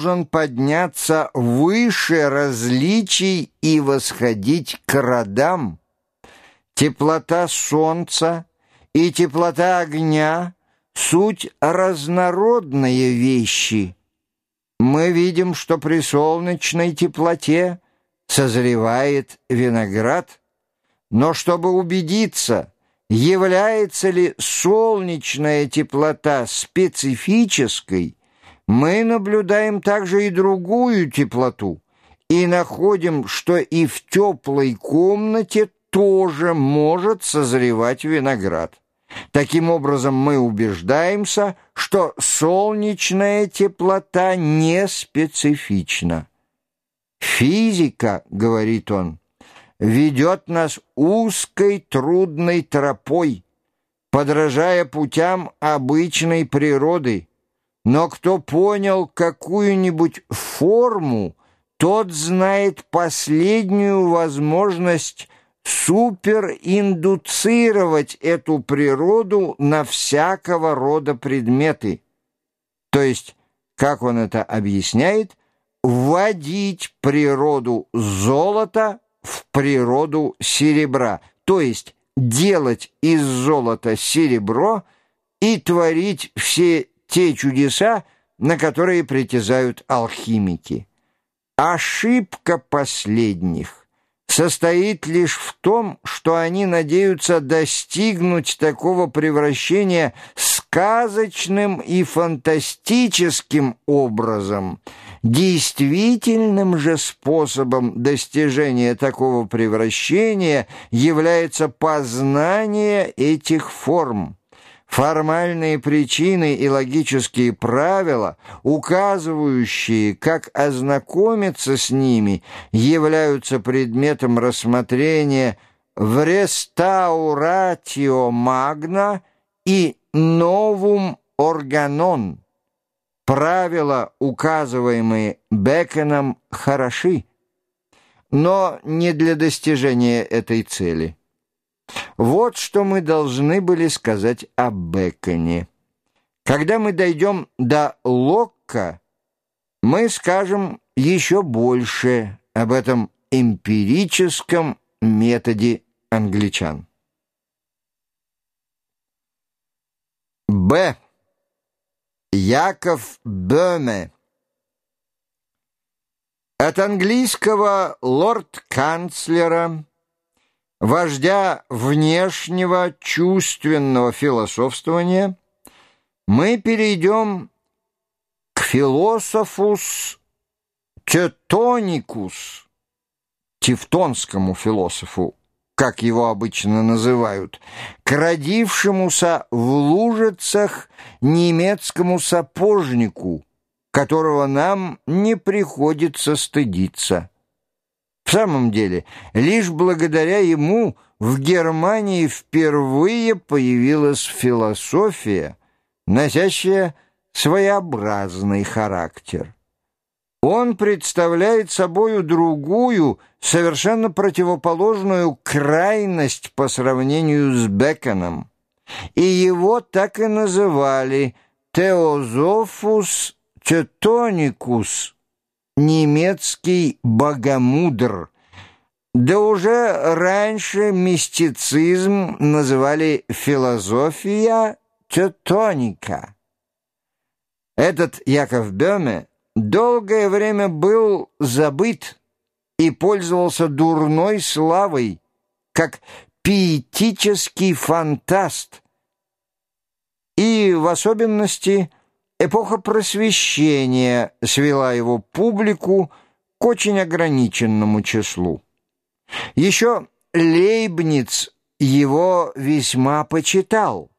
должен подняться выше различий и восходить к родам. Теплота солнца и теплота огня — суть разнородные вещи. Мы видим, что при солнечной теплоте созревает виноград, но чтобы убедиться, является ли солнечная теплота специфической, мы наблюдаем также и другую теплоту и находим, что и в теплой комнате тоже может созревать виноград. Таким образом, мы убеждаемся, что солнечная теплота не специфична. «Физика, — говорит он, — ведет нас узкой трудной тропой, подражая путям обычной природы, но кто понял какую-нибудь форму, тот знает последнюю возможность супериндуцировать эту природу на всякого рода предметы. То есть, как он это объясняет, вводить природу золота в природу серебра, то есть делать из золота серебро и творить все те чудеса, на которые притязают алхимики. Ошибка последних состоит лишь в том, что они надеются достигнуть такого превращения сказочным и фантастическим образом. Действительным же способом достижения такого превращения является познание этих форм. Формальные причины и логические правила, указывающие, как ознакомиться с ними, являются предметом рассмотрения в «Рестауратио Магна» и «Новум Органон». Правила, указываемые Беконом, хороши, но не для достижения этой цели. Вот что мы должны были сказать о Беконе. Когда мы дойдем до Локка, мы скажем еще больше об этом эмпирическом методе англичан. Б. Яков Бöhme От английского лорд-канцлера вождя внешнего чувственного философствования, мы перейдем к философус Тетоникус, тевтонскому философу, как его обычно называют, к родившемуся в Лужицах немецкому сапожнику, которого нам не приходится стыдиться. В самом деле, лишь благодаря ему в Германии впервые появилась философия, носящая своеобразный характер. Он представляет собою другую, совершенно противоположную крайность по сравнению с Беконом, и его так и называли «теозофус тетоникус» немецкий богомудр. Да уже раньше мистицизм называли философия тетоника. Этот Яков Бёме долгое время был забыт и пользовался дурной славой, как пиетический фантаст, и в особенности – Эпоха просвещения свела его публику к очень ограниченному числу. Еще Лейбниц его весьма почитал.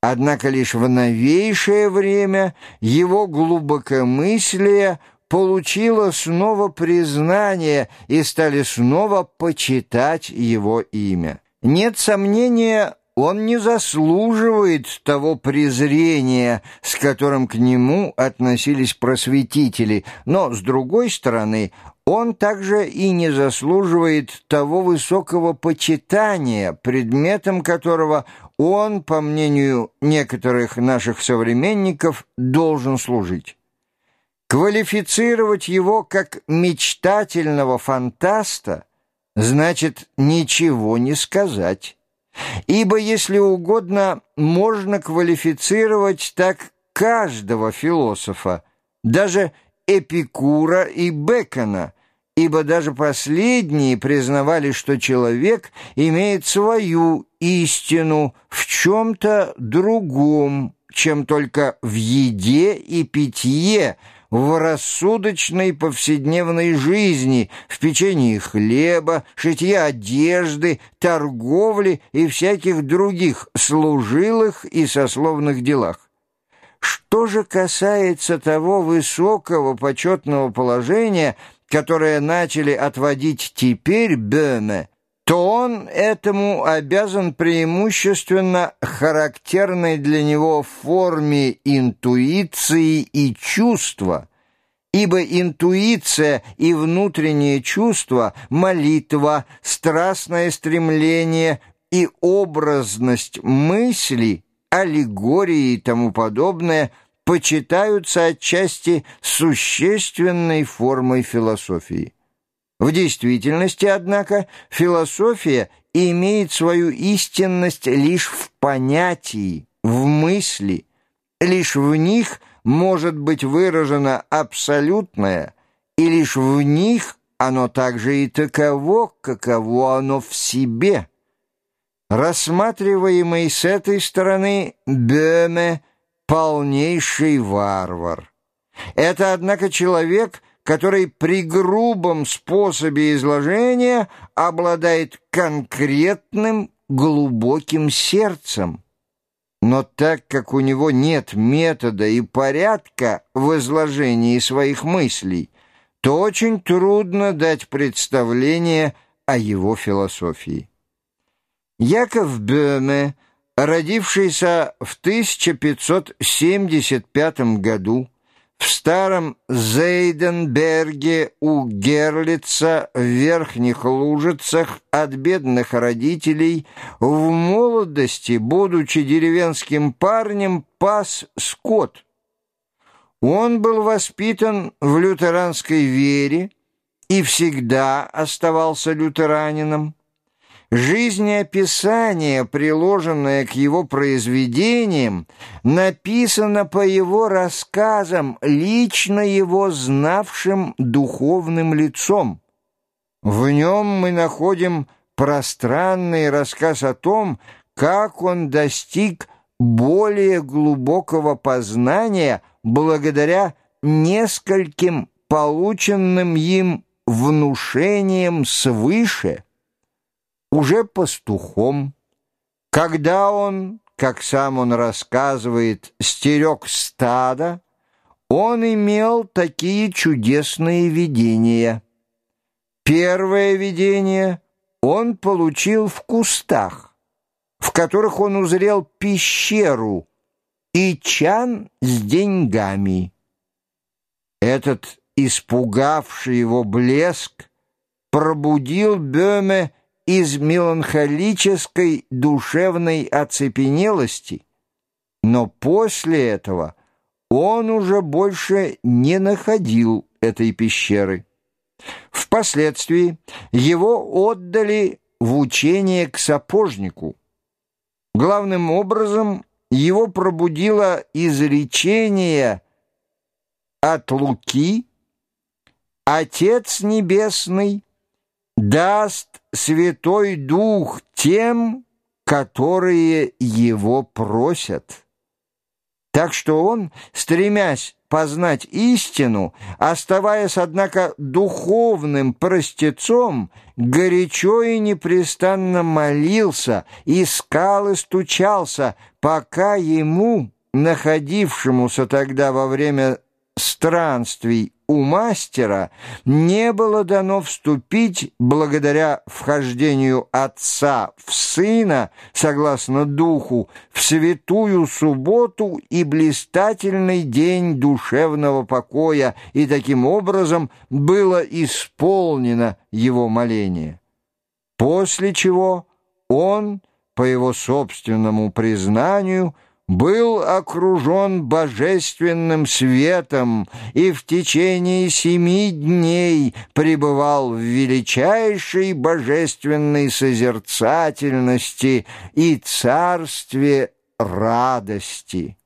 Однако лишь в новейшее время его глубокомыслие получило снова признание и стали снова почитать его имя. Нет сомнения, он не заслуживает того презрения, с которым к нему относились просветители, но, с другой стороны, он также и не заслуживает того высокого почитания, предметом которого он, по мнению некоторых наших современников, должен служить. Квалифицировать его как мечтательного фантаста значит ничего не сказать. Ибо, если угодно, можно квалифицировать так каждого философа, даже Эпикура и Бекона, ибо даже последние признавали, что человек имеет свою истину в чем-то другом, чем только в еде и питье, в рассудочной повседневной жизни, в печенье хлеба, шитье одежды, торговле и всяких других служилых и сословных делах. Что же касается того высокого почетного положения, которое начали отводить теперь Бöhme, то он этому обязан преимущественно характерной для него форме интуиции и чувства, ибо интуиция и внутреннее чувство, молитва, страстное стремление и образность мысли, аллегории и тому подобное почитаются отчасти существенной формой философии. В действительности, однако, философия имеет свою истинность лишь в понятии, в мысли. Лишь в них может быть выражено абсолютное, и лишь в них оно также и таково, каково оно в себе. Рассматриваемый с этой стороны Бёме — полнейший варвар. Это, однако, человек — который при грубом способе изложения обладает конкретным глубоким сердцем. Но так как у него нет метода и порядка в изложении своих мыслей, то очень трудно дать представление о его философии. Яков Бёме, родившийся в 1575 году, в старом Зейденберге у Герлица в Верхних Лужицах от бедных родителей в молодости, будучи деревенским парнем, пас скот. Он был воспитан в лютеранской вере и всегда оставался лютеранином. Жизнеописание, приложенное к его произведениям, написано по его рассказам, лично его знавшим духовным лицом. В нем мы находим пространный рассказ о том, как он достиг более глубокого познания благодаря нескольким полученным им внушениям свыше – уже пастухом, когда он, как сам он рассказывает, стерег стада, он имел такие чудесные видения. Первое видение он получил в кустах, в которых он узрел пещеру и чан с деньгами. Этот испугавший его блеск пробудил Бöhme из меланхолической душевной оцепенелости, но после этого он уже больше не находил этой пещеры. Впоследствии его отдали в учение к сапожнику. Главным образом его пробудило изречение от Луки «Отец Небесный» даст Святой Дух тем, которые Его просят. Так что он, стремясь познать истину, оставаясь, однако, духовным простецом, горячо и непрестанно молился, искал и стучался, пока ему, находившемуся тогда во время странствий у мастера не было дано вступить благодаря вхождению отца в сына, согласно духу, в святую субботу и блистательный день душевного покоя, и таким образом было исполнено его моление. После чего он, по его собственному признанию, был окружен божественным светом и в течение семи дней пребывал в величайшей божественной созерцательности и царстве радости.